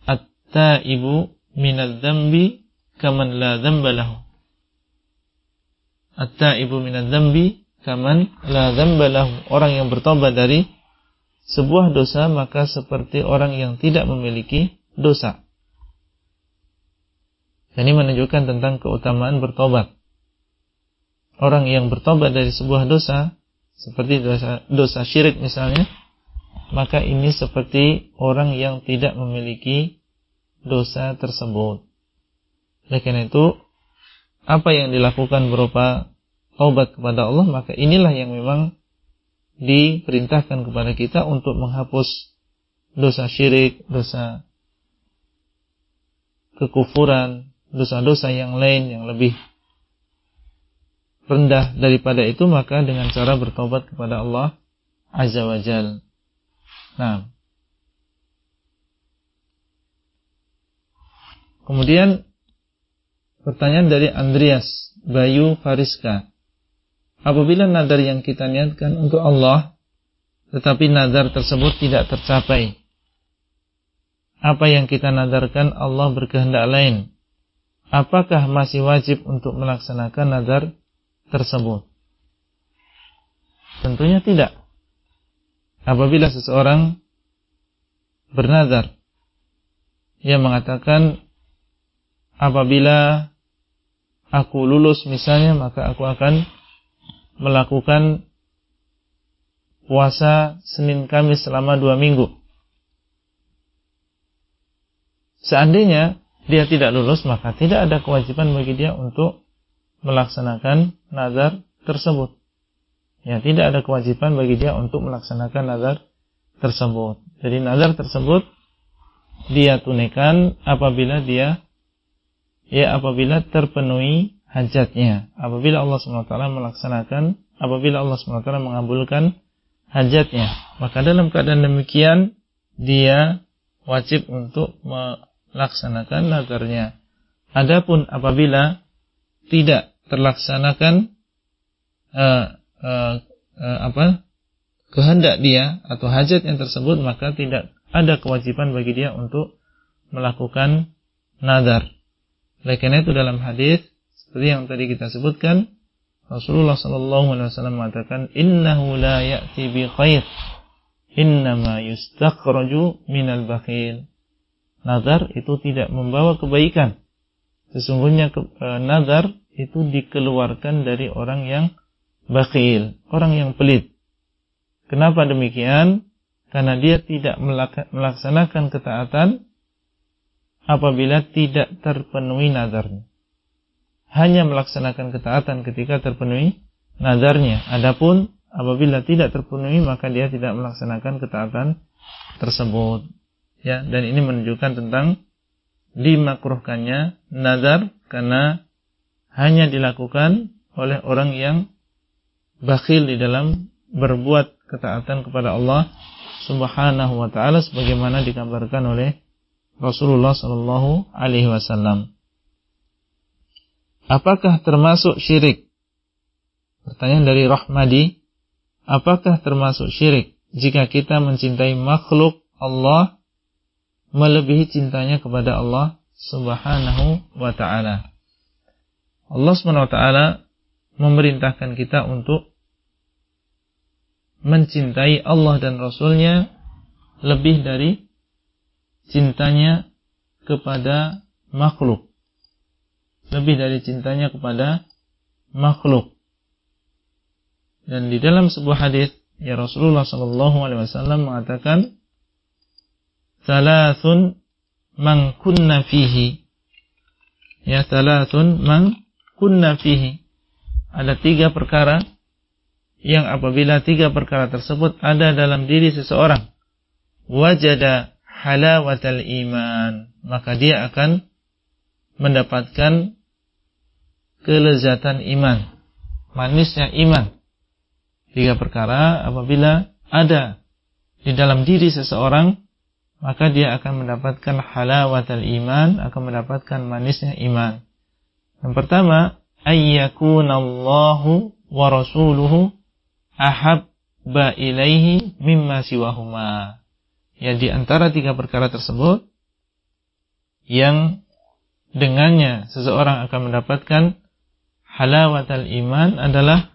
at-taibu minadz-dzambi kaman la dzamba lahu. At-taibu minadz-dzambi kaman la dzamba lahu. Orang yang bertobat dari sebuah dosa maka seperti orang yang tidak memiliki dosa. Ini menunjukkan tentang keutamaan bertobat. Orang yang bertobat dari sebuah dosa, seperti dosa, dosa syirik misalnya, maka ini seperti orang yang tidak memiliki dosa tersebut. Oleh karena itu, apa yang dilakukan berupa taubat kepada Allah, maka inilah yang memang diperintahkan kepada kita untuk menghapus dosa syirik, dosa kekufuran, dosa-dosa yang lain yang lebih rendah daripada itu maka dengan cara bertobat kepada Allah Azza wa Jal. Nah. Kemudian pertanyaan dari Andreas Bayu Fariska. Apabila nadar yang kita niatkan untuk Allah tetapi nadar tersebut tidak tercapai. Apa yang kita nadarkan Allah berkehendak lain. Apakah masih wajib untuk melaksanakan nadar tersebut? Tentunya tidak. Apabila seseorang bernazar, ia mengatakan, apabila aku lulus misalnya, maka aku akan melakukan puasa Senin Kamis selama dua minggu. Seandainya dia tidak lulus, maka tidak ada kewajiban bagi dia untuk melaksanakan nazar tersebut. Ya, tidak ada kewajiban bagi dia untuk melaksanakan nazar tersebut. Jadi nazar tersebut dia tunaikan apabila dia ya apabila terpenuhi hajatnya. Apabila Allah SWT melaksanakan, apabila Allah SWT mengabulkan hajatnya. Maka dalam keadaan demikian dia wajib untuk melaksanakan nazarnya. Adapun apabila tidak terlaksanakan uh, uh, uh, apa kehendak dia atau hajat yang tersebut maka tidak ada kewajiban bagi dia untuk melakukan nazar. Oleh karena itu dalam hadis seperti yang tadi kita sebutkan Rasulullah sallallahu alaihi wasallam mengatakan innahu la ya'ti bi khair innama yustakhraju minal bakhil. Nazar itu tidak membawa kebaikan. Sesungguhnya e, nazar itu dikeluarkan dari orang yang bakhil, orang yang pelit. Kenapa demikian? Karena dia tidak melaksanakan ketaatan apabila tidak terpenuhi nazarnya. Hanya melaksanakan ketaatan ketika terpenuhi nazarnya. Adapun apabila tidak terpenuhi maka dia tidak melaksanakan ketaatan tersebut. Ya, dan ini menunjukkan tentang dimakruhkannya nazar karena hanya dilakukan oleh orang yang bakhil di dalam berbuat ketaatan kepada Allah Subhanahu wa taala sebagaimana digambarkan oleh Rasulullah sallallahu alaihi wasallam. Apakah termasuk syirik? Pertanyaan dari Rahmadi, apakah termasuk syirik jika kita mencintai makhluk Allah melebihi cintanya kepada Allah Subhanahu wa taala? Allah SWT memerintahkan kita untuk mencintai Allah dan Rasulnya lebih dari cintanya kepada makhluk. Lebih dari cintanya kepada makhluk. Dan di dalam sebuah hadis ya Rasulullah SAW mengatakan, "Salasun man kunna fihi." Ya, salasun man kunna fihi. Ada tiga perkara yang apabila tiga perkara tersebut ada dalam diri seseorang, wajada halawatal iman, maka dia akan mendapatkan kelezatan iman, manisnya iman. Tiga perkara apabila ada di dalam diri seseorang, maka dia akan mendapatkan halawatal iman, akan mendapatkan manisnya iman. Yang pertama, ayyakunallahu wa rasuluhu ahabba ilaihi mimma siwahuma. Ya di antara tiga perkara tersebut yang dengannya seseorang akan mendapatkan halawatal iman adalah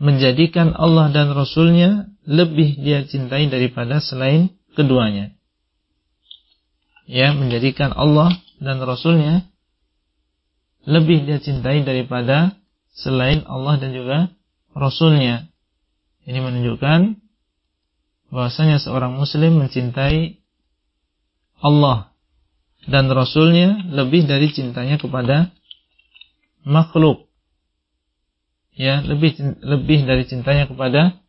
menjadikan Allah dan Rasulnya lebih dia cintai daripada selain keduanya. Ya, menjadikan Allah dan Rasulnya lebih dia cintai daripada selain Allah dan juga Rasulnya. Ini menunjukkan bahwasanya seorang muslim mencintai Allah dan Rasulnya lebih dari cintanya kepada makhluk. Ya, lebih lebih dari cintanya kepada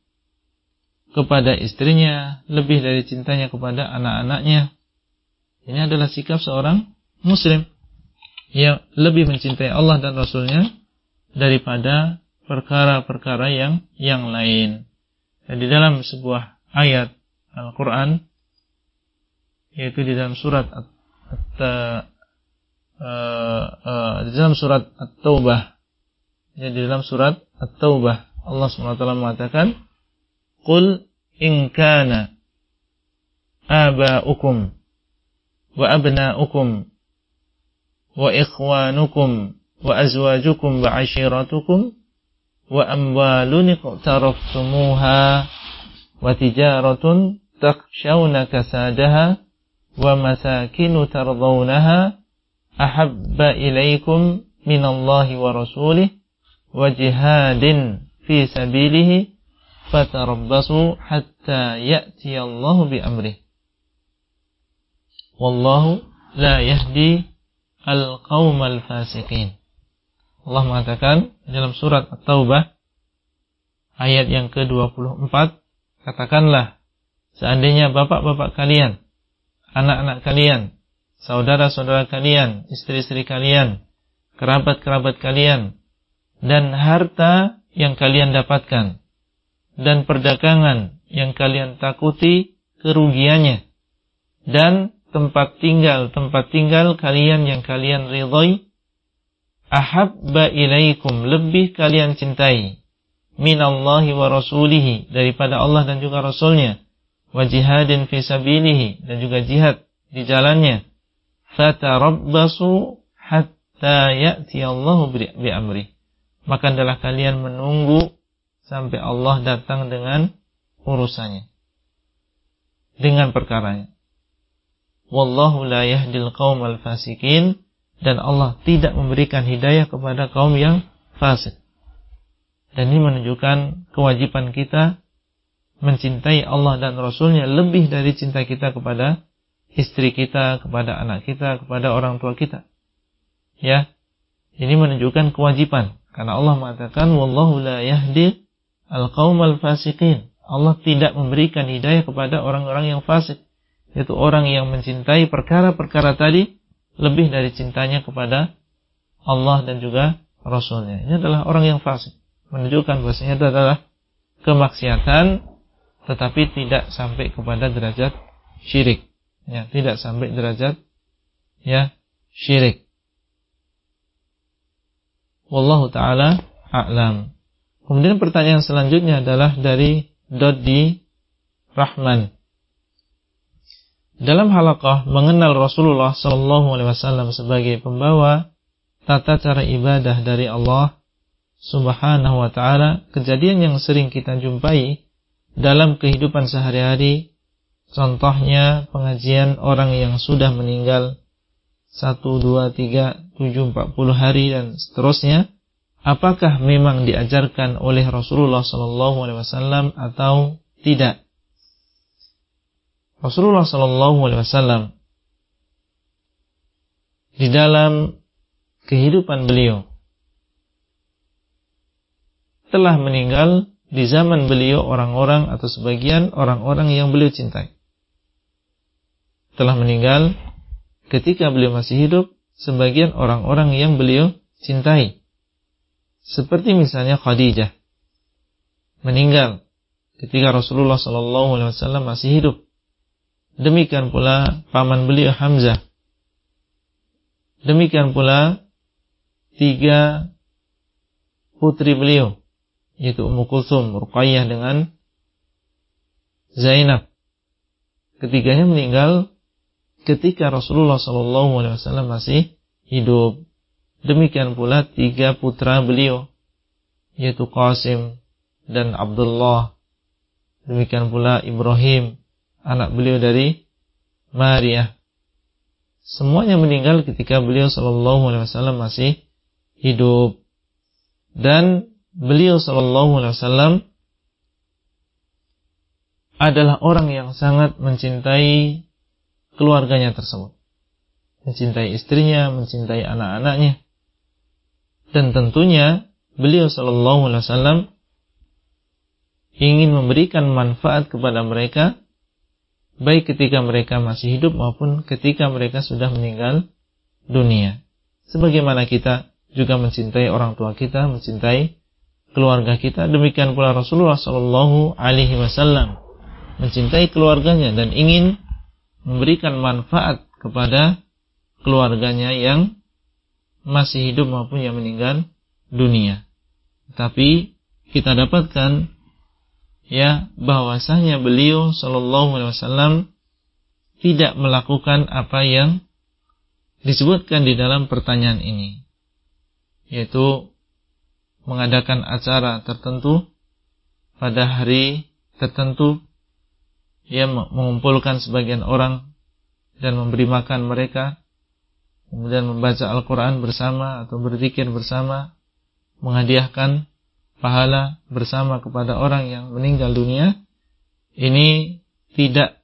kepada istrinya, lebih dari cintanya kepada anak-anaknya. Ini adalah sikap seorang muslim yang lebih mencintai Allah dan Rasulnya daripada perkara-perkara yang yang lain. Dan di dalam sebuah ayat Al-Quran yaitu di dalam surat at, uh, uh, di dalam surat At-Taubah. Ya di dalam surat At-Taubah. Allah SWT mengatakan Qul in kana aba'ukum wa abna'ukum wa ikhwanukum wa azwajukum wa ashiratukum wa amwalun iqtaraftumuha wa tijaratun takshawna kasadaha wa masakinu tardawnaha ahabba ilaikum minallahi wa rasulih wa jihadin fi sabilihi fatarabbasu hatta ya'ti Allah bi amrih wallahu la yahdi al-qaumal fasiqin Allah mengatakan dalam surat At-Taubah ayat yang ke-24 katakanlah seandainya bapak-bapak kalian anak-anak kalian, saudara-saudara kalian, istri-istri kalian, kerabat-kerabat kalian, dan harta yang kalian dapatkan, dan perdagangan yang kalian takuti kerugiannya, dan tempat tinggal, tempat tinggal kalian yang kalian ridhoi, ahabba ilaikum, lebih kalian cintai, minallahi wa rasulihi, daripada Allah dan juga Rasulnya, wa jihadin fi sabilihi dan juga jihad di jalannya fatarabbasu hatta ya'ti Allahu bi amri. Maka adalah kalian menunggu sampai Allah datang dengan urusannya. Dengan perkaranya. Wallahu la yahdil qaumal fasikin. Dan Allah tidak memberikan hidayah kepada kaum yang fasik. Dan ini menunjukkan kewajiban kita mencintai Allah dan Rasulnya lebih dari cinta kita kepada istri kita, kepada anak kita, kepada orang tua kita. Ya, ini menunjukkan kewajiban. Karena Allah mengatakan, Wallahu la yahdi al-qawmal fasiqin. Allah tidak memberikan hidayah kepada orang-orang yang fasik. Yaitu orang yang mencintai perkara-perkara tadi lebih dari cintanya kepada Allah dan juga Rasulnya. Ini adalah orang yang fasik. Menunjukkan bahwasanya itu adalah kemaksiatan tetapi tidak sampai kepada derajat syirik. Ya, tidak sampai derajat ya syirik. Wallahu taala a'lam. Kemudian pertanyaan selanjutnya adalah dari Dodi Rahman. Dalam halaqah mengenal Rasulullah Sallallahu Alaihi Wasallam sebagai pembawa tata cara ibadah dari Allah Subhanahu Wa Taala, kejadian yang sering kita jumpai dalam kehidupan sehari-hari contohnya pengajian orang yang sudah meninggal 1, 2, 3, 7, 40 hari dan seterusnya apakah memang diajarkan oleh Rasulullah SAW atau tidak Rasulullah SAW di dalam kehidupan beliau telah meninggal di zaman beliau orang-orang atau sebagian orang-orang yang beliau cintai. Telah meninggal ketika beliau masih hidup sebagian orang-orang yang beliau cintai. Seperti misalnya Khadijah meninggal ketika Rasulullah SAW masih hidup. Demikian pula paman beliau Hamzah. Demikian pula tiga putri beliau yaitu Ummu Kulsum, Ruqayyah dengan Zainab. Ketiganya meninggal ketika Rasulullah SAW masih hidup. Demikian pula tiga putra beliau, yaitu Qasim dan Abdullah. Demikian pula Ibrahim, anak beliau dari Maria. Semuanya meninggal ketika beliau SAW masih hidup. Dan beliau sallallahu alaihi wasallam adalah orang yang sangat mencintai keluarganya tersebut. Mencintai istrinya, mencintai anak-anaknya. Dan tentunya beliau sallallahu alaihi wasallam ingin memberikan manfaat kepada mereka baik ketika mereka masih hidup maupun ketika mereka sudah meninggal dunia. Sebagaimana kita juga mencintai orang tua kita, mencintai keluarga kita, demikian pula Rasulullah Shallallahu Alaihi Wasallam mencintai keluarganya dan ingin memberikan manfaat kepada keluarganya yang masih hidup maupun yang meninggal dunia. Tapi kita dapatkan ya bahwasanya beliau Shallallahu Alaihi Wasallam tidak melakukan apa yang disebutkan di dalam pertanyaan ini, yaitu mengadakan acara tertentu pada hari tertentu, ia mengumpulkan sebagian orang dan memberi makan mereka, kemudian membaca Al-Quran bersama atau berzikir bersama, menghadiahkan pahala bersama kepada orang yang meninggal dunia, ini tidak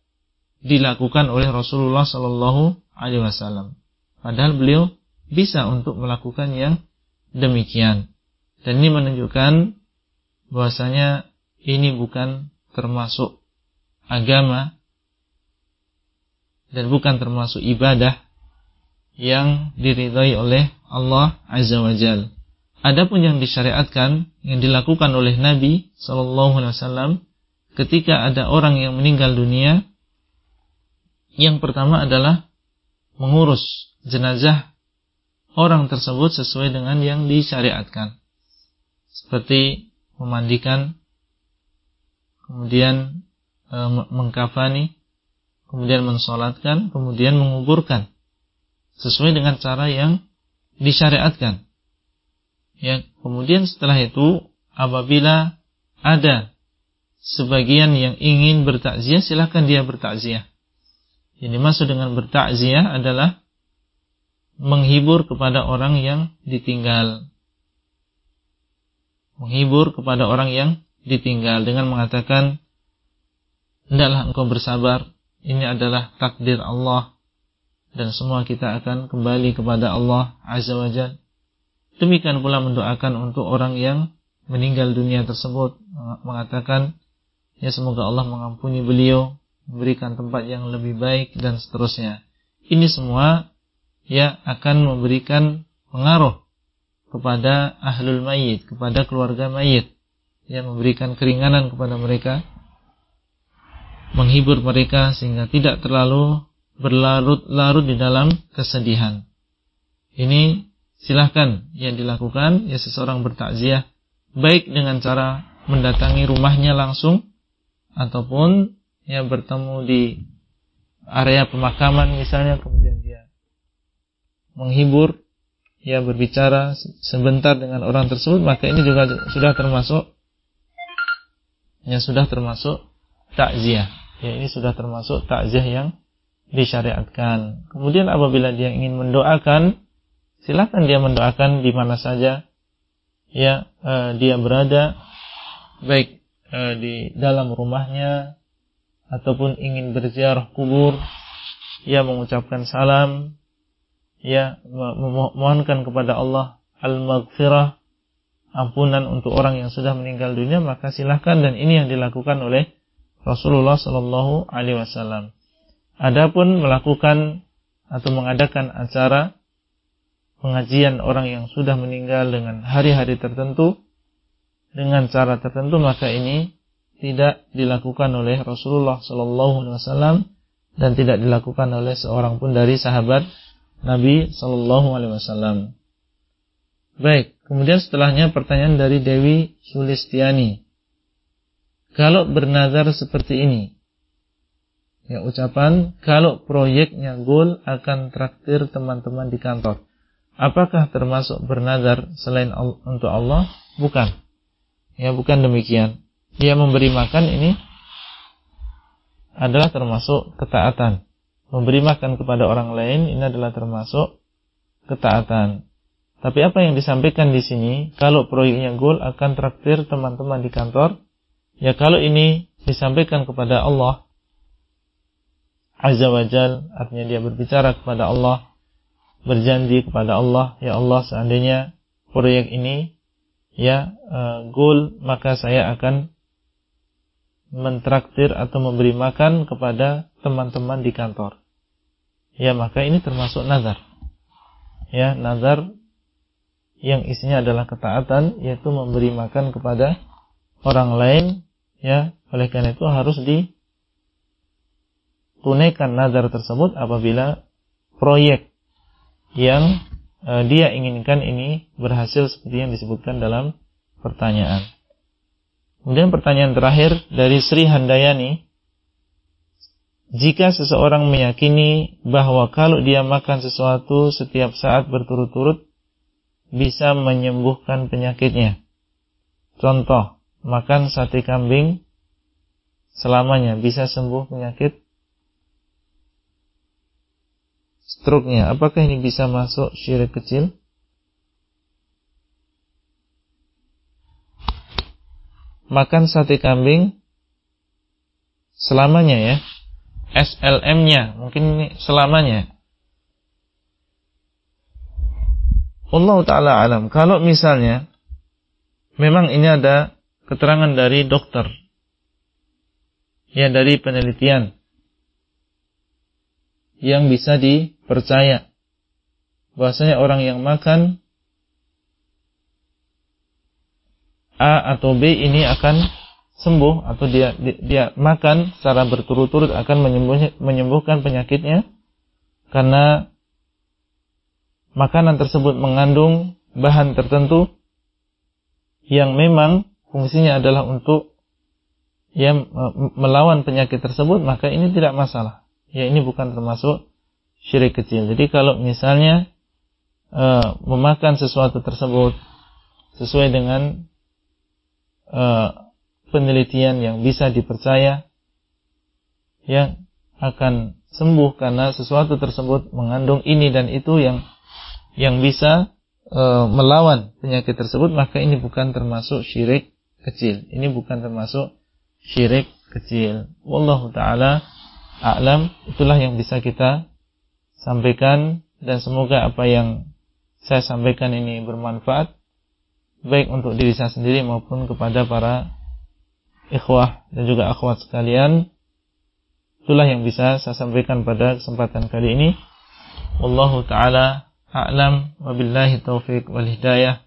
dilakukan oleh Rasulullah Sallallahu Alaihi Wasallam. Padahal beliau bisa untuk melakukan yang demikian. Dan ini menunjukkan bahwasanya ini bukan termasuk agama dan bukan termasuk ibadah yang diridhai oleh Allah Azza wa Jal. Adapun yang disyariatkan yang dilakukan oleh Nabi Shallallahu Alaihi Wasallam ketika ada orang yang meninggal dunia, yang pertama adalah mengurus jenazah orang tersebut sesuai dengan yang disyariatkan. Seperti memandikan, kemudian e, mengkafani, kemudian mensolatkan, kemudian menguburkan. Sesuai dengan cara yang disyariatkan. Ya, kemudian setelah itu apabila ada sebagian yang ingin bertakziah silahkan dia bertakziah. Yang dimaksud dengan bertakziah adalah menghibur kepada orang yang ditinggal. Menghibur kepada orang yang ditinggal dengan mengatakan, Hendaklah engkau bersabar, ini adalah takdir Allah, dan semua kita akan kembali kepada Allah Azza wa. Demikian pula mendoakan untuk orang yang meninggal dunia tersebut, mengatakan, Ya semoga Allah mengampuni beliau, memberikan tempat yang lebih baik, dan seterusnya. Ini semua ya akan memberikan pengaruh kepada ahlul mayit, kepada keluarga mayit, yang memberikan keringanan kepada mereka, menghibur mereka sehingga tidak terlalu berlarut-larut di dalam kesedihan. Ini silahkan yang dilakukan ya seseorang bertakziah baik dengan cara mendatangi rumahnya langsung ataupun ya bertemu di area pemakaman misalnya kemudian dia menghibur, ya berbicara sebentar dengan orang tersebut, maka ini juga sudah termasuk yang sudah termasuk takziah. Ya, ini sudah termasuk takziah yang disyariatkan. Kemudian apabila dia ingin mendoakan, silakan dia mendoakan di mana saja ya eh, dia berada, baik eh, di dalam rumahnya ataupun ingin berziarah kubur, ia mengucapkan salam ya memohonkan kepada Allah al-maghfirah ampunan untuk orang yang sudah meninggal dunia maka silahkan dan ini yang dilakukan oleh Rasulullah Shallallahu Alaihi Wasallam. Adapun melakukan atau mengadakan acara pengajian orang yang sudah meninggal dengan hari-hari tertentu dengan cara tertentu maka ini tidak dilakukan oleh Rasulullah Shallallahu Alaihi Wasallam dan tidak dilakukan oleh seorang pun dari sahabat Nabi Shallallahu Alaihi Wasallam. Baik, kemudian setelahnya pertanyaan dari Dewi Sulistiani. Kalau bernazar seperti ini, ya ucapan kalau proyeknya goal akan traktir teman-teman di kantor. Apakah termasuk bernazar selain untuk Allah? Bukan. Ya bukan demikian. Dia memberi makan ini adalah termasuk ketaatan memberi makan kepada orang lain ini adalah termasuk ketaatan. Tapi apa yang disampaikan di sini, kalau proyeknya goal akan traktir teman-teman di kantor, ya kalau ini disampaikan kepada Allah Azza wa Jal, artinya dia berbicara kepada Allah, berjanji kepada Allah, ya Allah seandainya proyek ini ya uh, goal maka saya akan mentraktir atau memberi makan kepada teman-teman di kantor. Ya maka ini termasuk nazar. Ya nazar yang isinya adalah ketaatan yaitu memberi makan kepada orang lain ya oleh karena itu harus ditunaikan nazar tersebut apabila proyek yang e, dia inginkan ini berhasil seperti yang disebutkan dalam pertanyaan. Kemudian pertanyaan terakhir dari Sri Handayani, jika seseorang meyakini bahwa kalau dia makan sesuatu setiap saat berturut-turut bisa menyembuhkan penyakitnya. Contoh, makan sate kambing selamanya bisa sembuh penyakit struknya. Apakah ini bisa masuk syirik kecil? Makan sate kambing selamanya ya. SLM-nya mungkin ini selamanya. Allah taala alam. Kalau misalnya memang ini ada keterangan dari dokter. Ya dari penelitian. Yang bisa dipercaya. Bahwasanya orang yang makan A atau B ini akan sembuh atau dia dia makan secara berturut-turut akan menyembuhkan penyakitnya karena makanan tersebut mengandung bahan tertentu yang memang fungsinya adalah untuk ya melawan penyakit tersebut maka ini tidak masalah. Ya ini bukan termasuk syirik kecil. Jadi kalau misalnya e, memakan sesuatu tersebut sesuai dengan e, penelitian yang bisa dipercaya yang akan sembuh karena sesuatu tersebut mengandung ini dan itu yang yang bisa e, melawan penyakit tersebut maka ini bukan termasuk syirik kecil. Ini bukan termasuk syirik kecil. Wallahu taala a'lam. Itulah yang bisa kita sampaikan dan semoga apa yang saya sampaikan ini bermanfaat baik untuk diri saya sendiri maupun kepada para ikhwah dan juga akhwat sekalian. Itulah yang bisa saya sampaikan pada kesempatan kali ini. Wallahu taala a'lam wabillahi taufiq wal hidayah.